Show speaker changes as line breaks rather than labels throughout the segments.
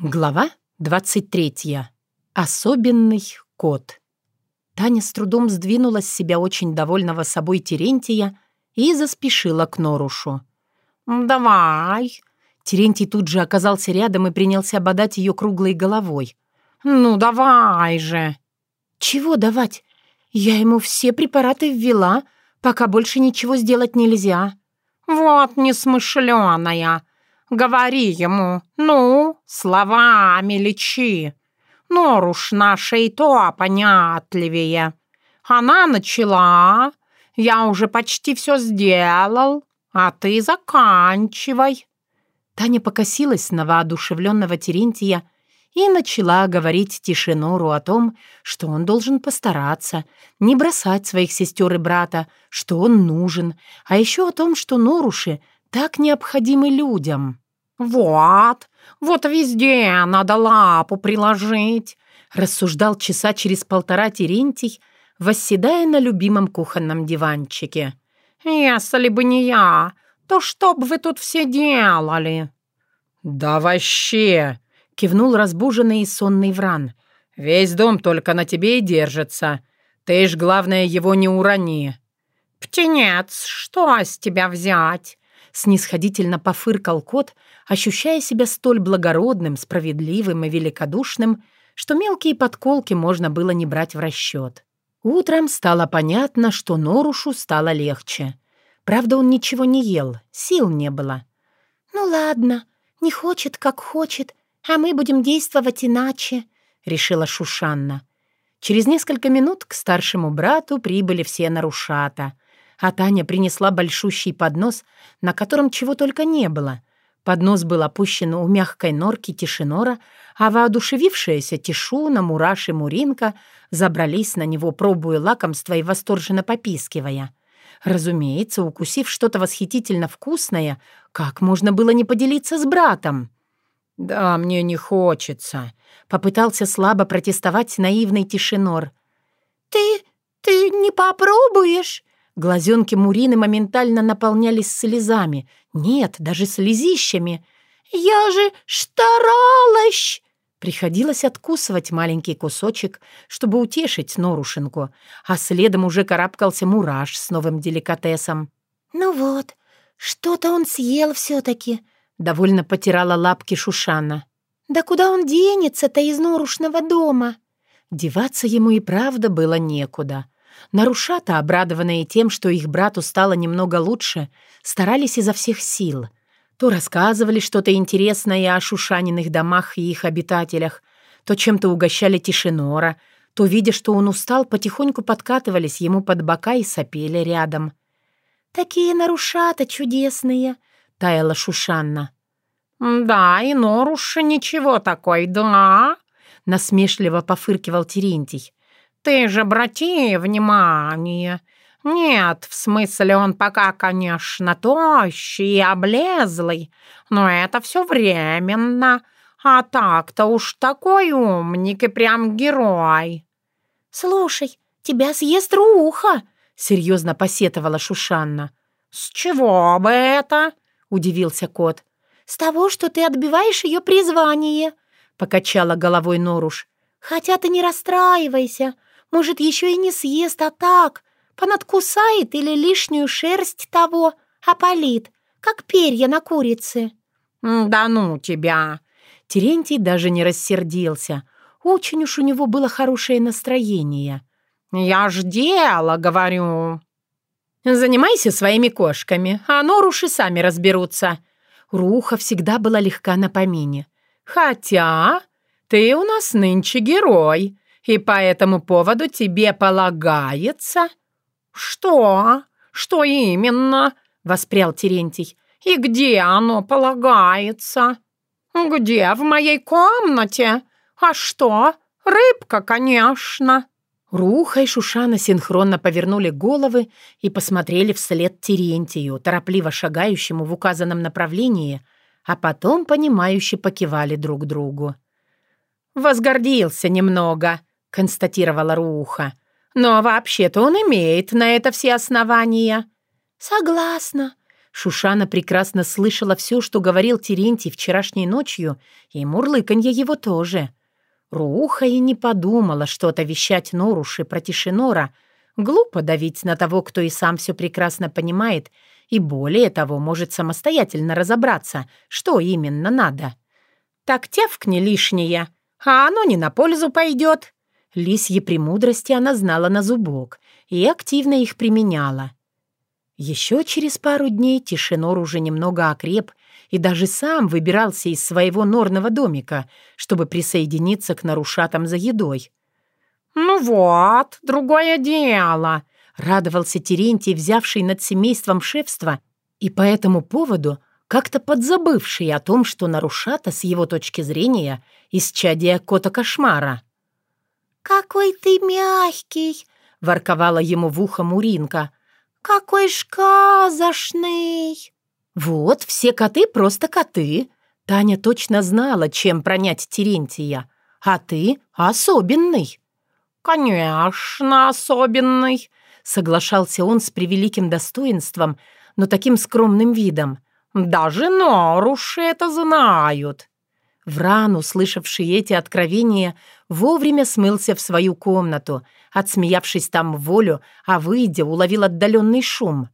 Глава 23. Особенный кот. Таня с трудом сдвинула с себя очень довольного собой Терентия и заспешила к Норушу.
«Давай!»
Терентий тут же оказался рядом и принялся бодать ее круглой головой.
«Ну, давай же!»
«Чего давать? Я ему все препараты ввела, пока больше ничего сделать нельзя».
«Вот несмышленая!» Говори ему, ну, словами лечи. Норуш наша и то понятливее. Она начала, я уже почти все сделал, а ты заканчивай».
Таня покосилась на воодушевленного Терентия и начала говорить Тишинору о том, что он должен постараться, не бросать своих сестер и брата, что он нужен, а еще о том, что Норуши так необходимы людям.
«Вот, вот везде надо лапу приложить»,
рассуждал часа через полтора Терентий, восседая на любимом кухонном диванчике.
«Если бы не я, то что бы вы тут все делали?»
«Да вообще!» — кивнул разбуженный и сонный Вран. «Весь дом только на тебе и держится. Ты ж, главное, его не урони».
«Птенец, что с тебя взять?»
Снисходительно пофыркал кот, ощущая себя столь благородным, справедливым и великодушным, что мелкие подколки можно было не брать в расчет. Утром стало понятно, что Норушу стало легче. Правда, он ничего не ел, сил не было.
«Ну ладно, не хочет, как хочет, а мы будем действовать иначе», — решила Шушанна.
Через несколько минут к старшему брату прибыли все нарушата — а Таня принесла большущий поднос, на котором чего только не было. Поднос был опущен у мягкой норки Тишинора, а воодушевившаяся Тишуна, Мураш и Муринка забрались на него, пробуя лакомство и восторженно попискивая. Разумеется, укусив что-то восхитительно вкусное, как можно было не поделиться с братом?
«Да, мне не хочется», —
попытался слабо протестовать наивный Тишинор.
«Ты... ты не попробуешь?»
Глазенки Мурины моментально наполнялись слезами. Нет, даже слезищами.
«Я же старалась!»
Приходилось откусывать маленький кусочек, чтобы утешить Норушенку, а следом уже карабкался мураш с новым деликатесом.
«Ну вот, что-то он съел все-таки», —
довольно потирала лапки Шушана.
«Да куда он денется-то из Норушного дома?»
Деваться ему и правда было некуда — Нарушата, обрадованные тем, что их брату стало немного лучше, старались изо всех сил. То рассказывали что-то интересное о шушаниных домах и их обитателях, то чем-то угощали Тишинора, то, видя, что он устал, потихоньку подкатывались ему под бока и сопели рядом.
«Такие нарушата чудесные!» — таяла Шушанна.
«Да, и Норуша ничего такой, да?»
— насмешливо пофыркивал Терентий.
Ты же обрати внимание. Нет, в смысле он пока, конечно, тощий и облезлый, но это все временно. А так-то уж такой умник и прям герой.
Слушай, тебя съест руха,
серьезно посетовала Шушанна.
С чего бы это?
удивился кот.
С того, что ты отбиваешь ее призвание, покачала головой Норуш. Хотя ты не расстраивайся, может, еще и не съест, а так, понадкусает или лишнюю шерсть того опалит, как перья на курице».
«Да ну тебя!»
Терентий даже не рассердился. Очень уж у него было хорошее настроение.
«Я ж дело говорю!»
«Занимайся своими кошками, а норуши сами разберутся». Руха всегда была легка на помине. «Хотя ты у нас нынче герой и по этому поводу тебе полагается...»
«Что? Что именно?» — воспрял Терентий. «И где оно полагается?» «Где? В моей комнате? А что? Рыбка, конечно!»
Руха и Шушана синхронно повернули головы и посмотрели вслед Терентию, торопливо шагающему в указанном направлении, а потом, понимающе покивали друг другу. «Возгордился немного», — констатировала Руха. «Но вообще-то он имеет на это все основания».
«Согласна.
Шушана прекрасно слышала все, что говорил Терентий вчерашней ночью, и мурлыканье его тоже. Руха и не подумала что-то вещать Норуши про Тишинора. Глупо давить на того, кто и сам все прекрасно понимает, и более того, может самостоятельно разобраться, что именно надо. «Так тявкни лишнее, а оно не на пользу пойдет». Лисьи премудрости она знала на зубок и активно их применяла. Еще через пару дней Тишинор уже немного окреп и даже сам выбирался из своего норного домика, чтобы присоединиться к нарушатам за едой.
«Ну вот, другое дело», —
радовался Терентий, взявший над семейством шефство, и по этому поводу как-то подзабывший о том, что нарушата, с его точки зрения, исчадие кота-кошмара.
«Какой ты мягкий!» — ворковала ему в ухо Муринка — «Какой сказочный!»
«Вот, все коты просто коты!» Таня точно знала, чем пронять Терентия. «А ты особенный!»
«Конечно, особенный!»
Соглашался он с превеликим достоинством, но таким скромным видом.
«Даже норуши это знают!»
Вран, услышавший эти откровения, вовремя смылся в свою комнату, отсмеявшись там волю, а выйдя, уловил отдаленный шум.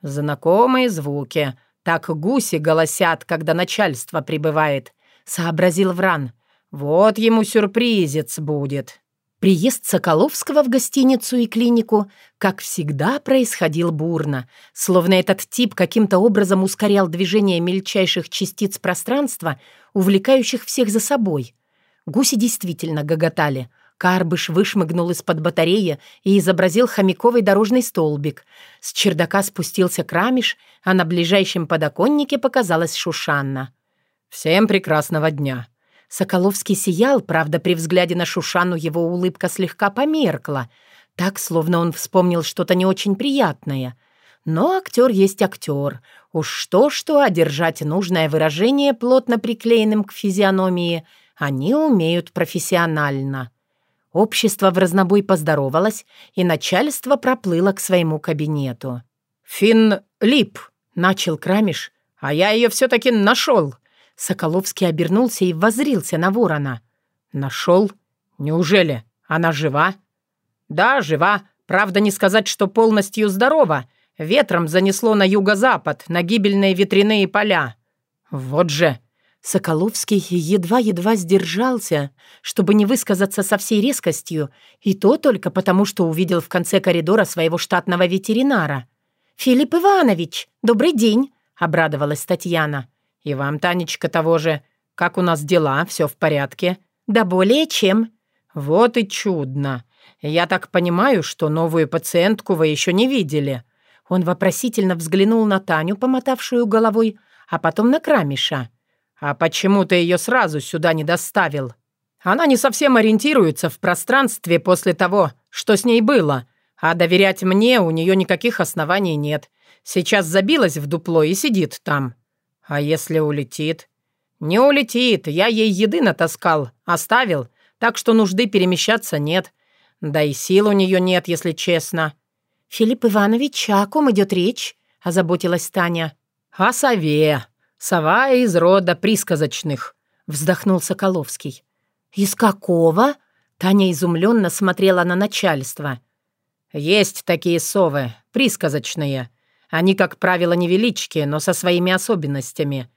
«Знакомые звуки. Так гуси голосят, когда начальство прибывает», — сообразил Вран. «Вот ему сюрпризец будет». Приезд Соколовского в гостиницу и клинику, как всегда, происходил бурно, словно этот тип каким-то образом ускорял движение мельчайших частиц пространства, увлекающих всех за собой. Гуси действительно гоготали. Карбыш вышмыгнул из-под батареи и изобразил хомяковый дорожный столбик. С чердака спустился Крамиш, а на ближайшем подоконнике показалась Шушанна. «Всем прекрасного дня!» Соколовский сиял, правда, при взгляде на Шушану его улыбка слегка померкла, так, словно он вспомнил что-то не очень приятное. Но актер есть актер. Уж что-что, а держать нужное выражение плотно приклеенным к физиономии они умеют профессионально. Общество в разнобой поздоровалось, и начальство проплыло к своему кабинету. «Финн Лип», — начал Крамиш, — «а я ее все-таки нашел. Соколовский обернулся и возрился на ворона. «Нашел? Неужели? Она жива?» «Да, жива. Правда, не сказать, что полностью здорова. Ветром занесло на юго-запад, на гибельные ветряные поля». «Вот же!» Соколовский едва-едва сдержался, чтобы не высказаться со всей резкостью, и то только потому, что увидел в конце коридора своего штатного ветеринара. «Филипп Иванович, добрый день!» — обрадовалась Татьяна. «И вам, Танечка, того же. Как у нас дела? Все в порядке?» «Да более чем». «Вот и чудно. Я так понимаю, что новую пациентку вы еще не видели». Он вопросительно взглянул на Таню, помотавшую головой, а потом на Крамиша. «А почему ты ее сразу сюда не доставил?» «Она не совсем ориентируется в пространстве после того, что с ней было, а доверять мне у нее никаких оснований нет. Сейчас забилась в дупло и сидит там». «А если улетит?» «Не улетит, я ей еды натаскал, оставил, так что нужды перемещаться нет. Да и сил у нее нет, если честно». «Филипп Иванович, о ком идет речь?» — озаботилась Таня.
«О сове. Сова из рода присказочных», — вздохнул Соколовский.
«Из какого?» — Таня изумленно смотрела на начальство.
«Есть такие совы, присказочные. Они, как правило, невелички, но со своими особенностями.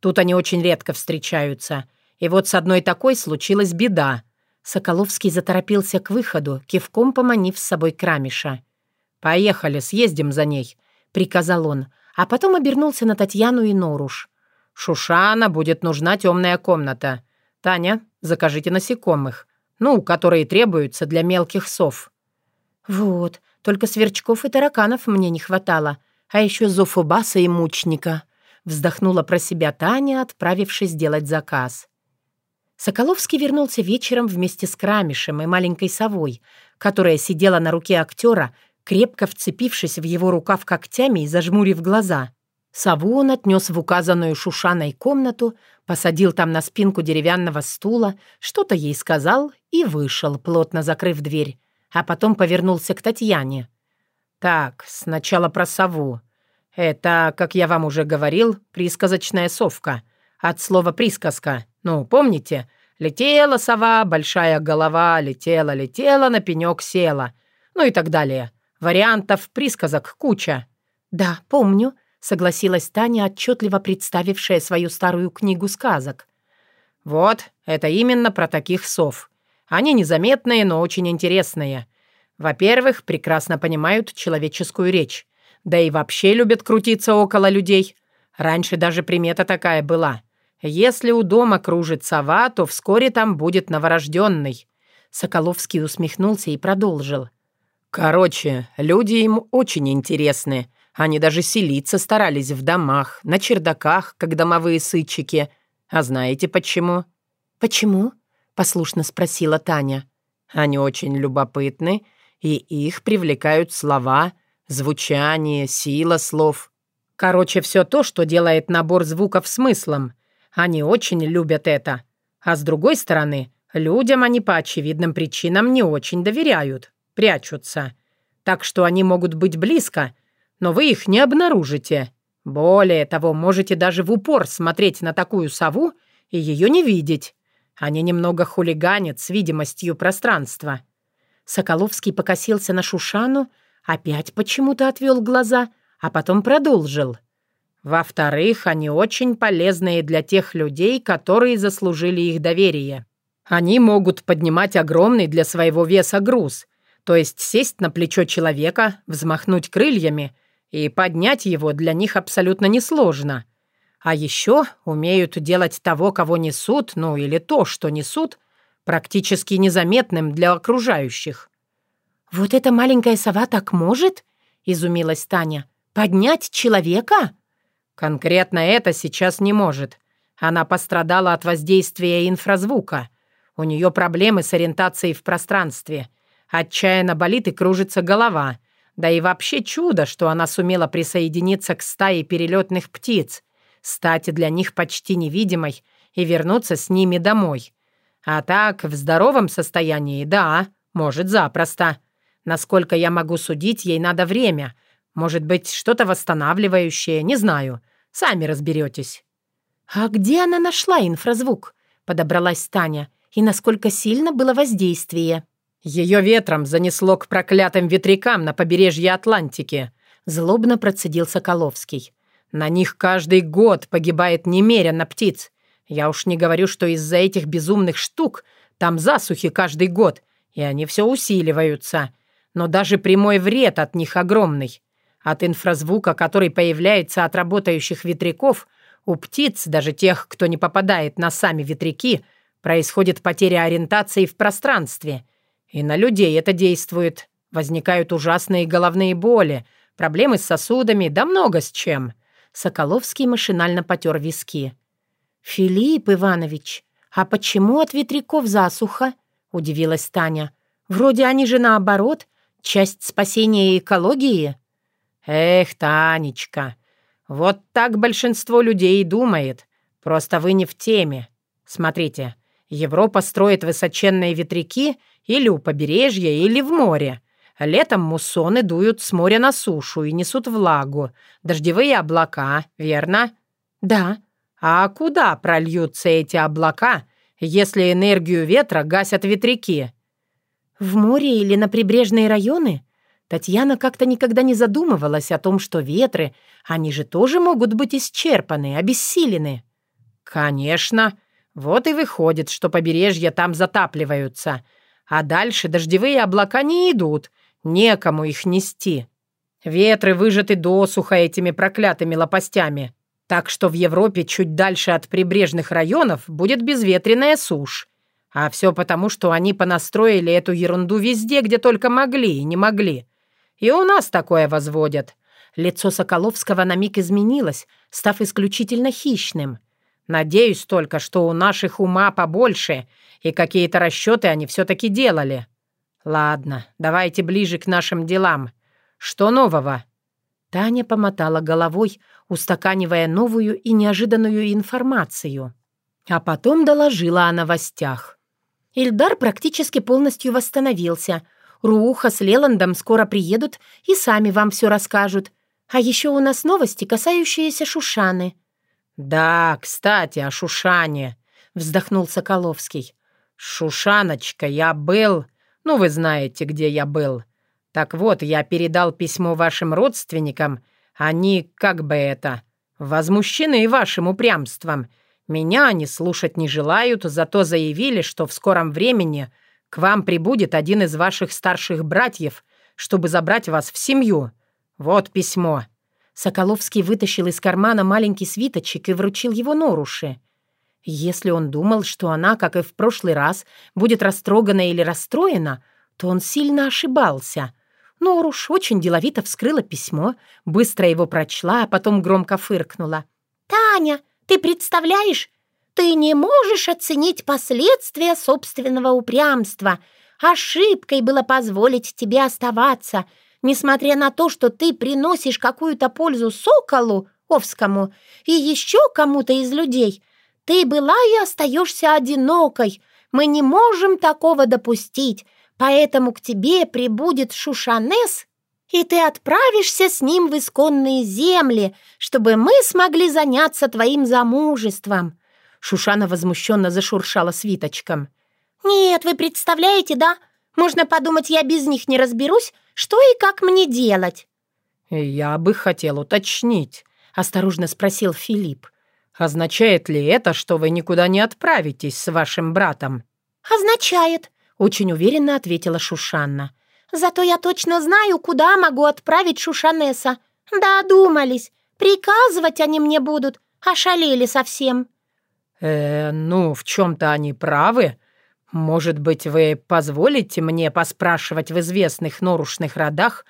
Тут они очень редко встречаются. И вот с одной такой случилась беда.
Соколовский заторопился к выходу, кивком поманив с собой Крамиша.
«Поехали, съездим за ней», — приказал он,
а потом обернулся на Татьяну и Норуш.
«Шушана будет нужна темная комната. Таня, закажите насекомых. Ну, которые требуются для мелких сов».
«Вот, только сверчков и тараканов мне не хватало», а еще Зофубаса и Мучника», — вздохнула про себя Таня, отправившись делать заказ. Соколовский вернулся вечером вместе с Крамишем и маленькой совой, которая сидела на руке актера, крепко вцепившись в его рукав когтями и зажмурив глаза. Сову он отнес в указанную Шушаной комнату, посадил там на спинку деревянного стула, что-то ей сказал и вышел, плотно закрыв дверь, а потом повернулся к Татьяне.
«Так, сначала про сову. Это, как я вам уже говорил, присказочная совка. От слова «присказка». Ну, помните? Летела сова, большая голова, летела, летела, на пенек села. Ну и так далее. Вариантов присказок куча.
«Да, помню», — согласилась Таня, отчетливо представившая свою старую книгу сказок.
«Вот, это именно про таких сов. Они незаметные, но очень интересные. Во-первых, прекрасно понимают человеческую речь. Да и вообще любят крутиться около людей. Раньше даже примета такая была. Если у дома кружит сова, то вскоре там будет новорожденный».
Соколовский усмехнулся и продолжил.
«Короче, люди им очень интересны. Они даже селиться старались в домах, на чердаках, как домовые сычики. А знаете почему?»
«Почему?» — послушно спросила Таня.
«Они очень любопытны, и их привлекают слова, звучание, сила слов. Короче, все то, что делает набор звуков смыслом. Они очень любят это. А с другой стороны, людям они по очевидным причинам не очень доверяют, прячутся. Так что они могут быть близко, но вы их не обнаружите. Более того, можете даже в упор смотреть на такую сову и ее не видеть. Они немного хулиганят с видимостью пространства.
Соколовский покосился на Шушану, опять почему-то отвел глаза, а потом продолжил.
Во-вторых, они очень полезные для тех людей, которые заслужили их доверие. Они могут поднимать огромный для своего веса груз, то есть сесть на плечо человека, взмахнуть крыльями и поднять его для них абсолютно несложно. А еще умеют делать того, кого несут, ну или то, что несут, практически незаметным для окружающих.
«Вот эта маленькая сова так может?» — изумилась Таня. «Поднять человека?»
«Конкретно это сейчас не может. Она пострадала от воздействия инфразвука. У нее проблемы с ориентацией в пространстве. Отчаянно болит и кружится голова. Да и вообще чудо, что она сумела присоединиться к стае перелетных птиц, стать для них почти невидимой и вернуться с ними домой. А так, в здоровом состоянии, да, может, запросто. Насколько я могу судить, ей надо время. Может быть, что-то восстанавливающее, не знаю. Сами разберетесь.
«А где она нашла инфразвук?» — подобралась Таня. «И насколько сильно было воздействие?»
«Ее ветром занесло к проклятым ветрякам на побережье Атлантики», — злобно процедил Соколовский. «На них каждый год погибает немерено птиц. Я уж не говорю, что из-за этих безумных штук там засухи каждый год, и они все усиливаются. Но даже прямой вред от них огромный. От инфразвука, который появляется от работающих ветряков, у птиц, даже тех, кто не попадает на сами ветряки, происходит потеря ориентации в пространстве. И на людей это действует. Возникают ужасные головные боли, проблемы с сосудами, да много с чем.
Соколовский машинально потер виски. «Филипп Иванович, а почему от ветряков засуха?» — удивилась Таня. «Вроде они же наоборот, часть спасения экологии».
«Эх, Танечка, вот так большинство людей думает. Просто вы не в теме. Смотрите, Европа строит высоченные ветряки или у побережья, или в море. Летом муссоны дуют с моря на сушу и несут влагу. Дождевые облака, верно?
Да.
А куда прольются эти облака, если энергию ветра гасят ветряки?
В море или на прибрежные районы? Татьяна как-то никогда не задумывалась о том, что ветры, они же тоже могут быть исчерпаны, обессилены.
Конечно. Вот и выходит, что побережья там затапливаются. А дальше дождевые облака не идут, некому их нести. Ветры выжаты досуха этими проклятыми лопастями. Так что в Европе чуть дальше от прибрежных районов будет безветренная сушь. А все потому, что они понастроили эту ерунду везде, где только могли и не могли. И у нас такое возводят».
Лицо Соколовского на миг изменилось, став исключительно хищным.
«Надеюсь только, что у наших ума побольше, и какие-то расчеты они все-таки делали. Ладно, давайте ближе к нашим делам. Что нового?»
Таня помотала головой, устаканивая новую и неожиданную информацию. А потом доложила о новостях. Ильдар практически полностью восстановился. Руха с Леландом скоро приедут и сами вам все расскажут.
А еще у нас новости, касающиеся Шушаны».
«Да, кстати, о Шушане», — вздохнул Соколовский. «Шушаночка, я был... Ну, вы знаете, где я был. Так вот, я передал письмо вашим родственникам. Они, как бы это, возмущены вашим упрямством. Меня они слушать не желают, зато заявили, что в скором времени к вам прибудет один из ваших старших братьев, чтобы забрать вас в семью. Вот письмо».
Соколовский вытащил из кармана маленький свиточек и вручил его Норуше. Если он думал, что она, как и в прошлый раз, будет растрогана или расстроена, то он сильно ошибался. Норуш очень деловито вскрыла письмо, быстро его прочла, а потом громко фыркнула.
«Таня, ты представляешь, ты не можешь оценить последствия собственного упрямства. Ошибкой было позволить тебе оставаться, несмотря на то, что ты приносишь какую-то пользу соколу, Овскому, и еще кому-то из людей. Ты была и остаешься одинокой. Мы не можем такого допустить, поэтому к тебе прибудет Шушанес, и ты отправишься с ним в исконные земли, чтобы мы смогли заняться твоим замужеством».
Шушана возмущенно зашуршала свиточком.
«Нет, вы представляете, да? Можно подумать, я без них не разберусь, что и как мне делать».
«Я бы хотел уточнить», — осторожно спросил Филипп. «Означает ли это, что вы никуда не отправитесь с вашим братом?»
«Означает», —
очень уверенно ответила Шушанна.
«Зато я точно знаю, куда могу отправить Шушанеса. Додумались. Приказывать они мне будут. Ошалели совсем».
«Э, ну, в чем-то они правы. Может быть, вы позволите мне поспрашивать в известных норушных родах,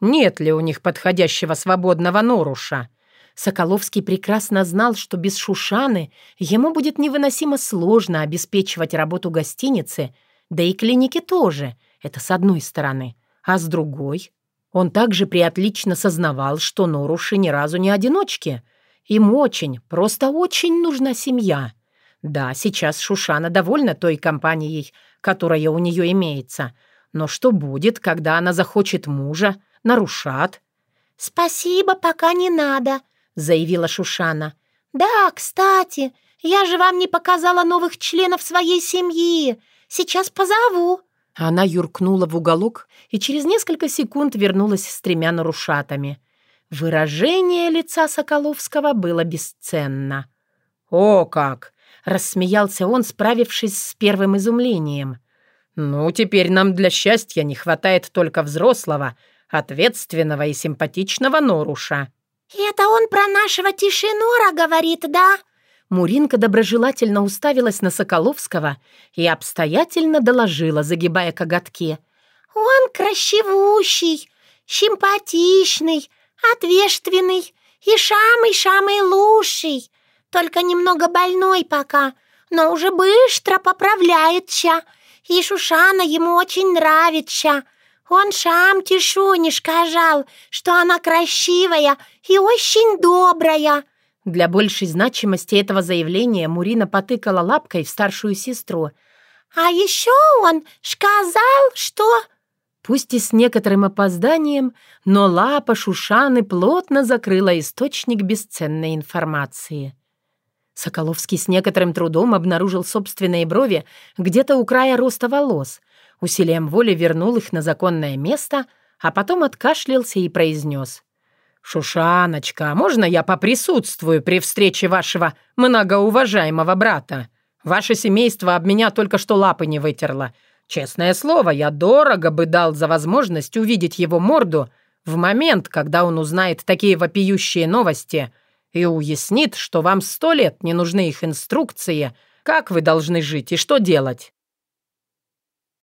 нет ли у них подходящего свободного норуша?»
Соколовский прекрасно знал, что без Шушаны ему будет невыносимо сложно обеспечивать работу гостиницы, да и клиники тоже, это с одной стороны. А с другой, он также приотлично сознавал, что Норуши ни разу не одиночки. Им очень, просто очень нужна семья. Да, сейчас Шушана довольна той компанией, которая у нее имеется. Но что будет, когда она захочет мужа, нарушат?
«Спасибо, пока не надо», — заявила Шушана. «Да, кстати, я же вам не показала новых членов своей семьи. Сейчас позову».
Она юркнула в уголок и через несколько секунд вернулась с тремя нарушатами. Выражение лица Соколовского было бесценно.
«О как!»
— рассмеялся он, справившись с первым изумлением.
«Ну, теперь нам для счастья не хватает только взрослого, ответственного и симпатичного Норуша».
«Это он про нашего Тишинора говорит, да?»
Муринка доброжелательно уставилась на Соколовского и обстоятельно доложила, загибая коготки.
«Он красивущий, симпатичный, ответственный и самый-самый лучший, только немного больной пока, но уже быстро поправляется, и Шушана ему очень нравится. Он сам Тишуне сказал, что она красивая и очень добрая».
Для большей значимости этого заявления Мурина потыкала лапкой в старшую сестру.
«А еще он сказал, что...»
Пусть и с некоторым опозданием, но лапа Шушаны плотно закрыла источник бесценной информации. Соколовский с некоторым трудом обнаружил собственные брови где-то у края роста волос — усилием воли вернул их на законное место, а потом откашлялся и произнес. «Шушаночка, можно я поприсутствую при встрече вашего многоуважаемого брата? Ваше семейство об меня только что лапы не вытерло. Честное слово, я дорого бы дал за возможность увидеть его морду в момент, когда он узнает такие вопиющие новости и уяснит, что вам сто лет не нужны их инструкции, как вы должны жить и что делать».